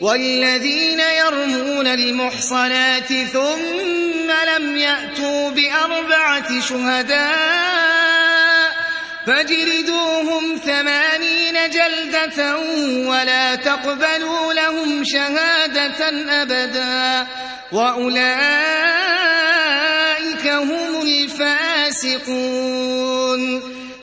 والذين يرمون المحصنات ثم لم يأتوا بأربعة شهداء فاجلدوهم ثمانين جلدة ولا تقبلوا لهم شهادة أبدا وأولئك هم الفاسقون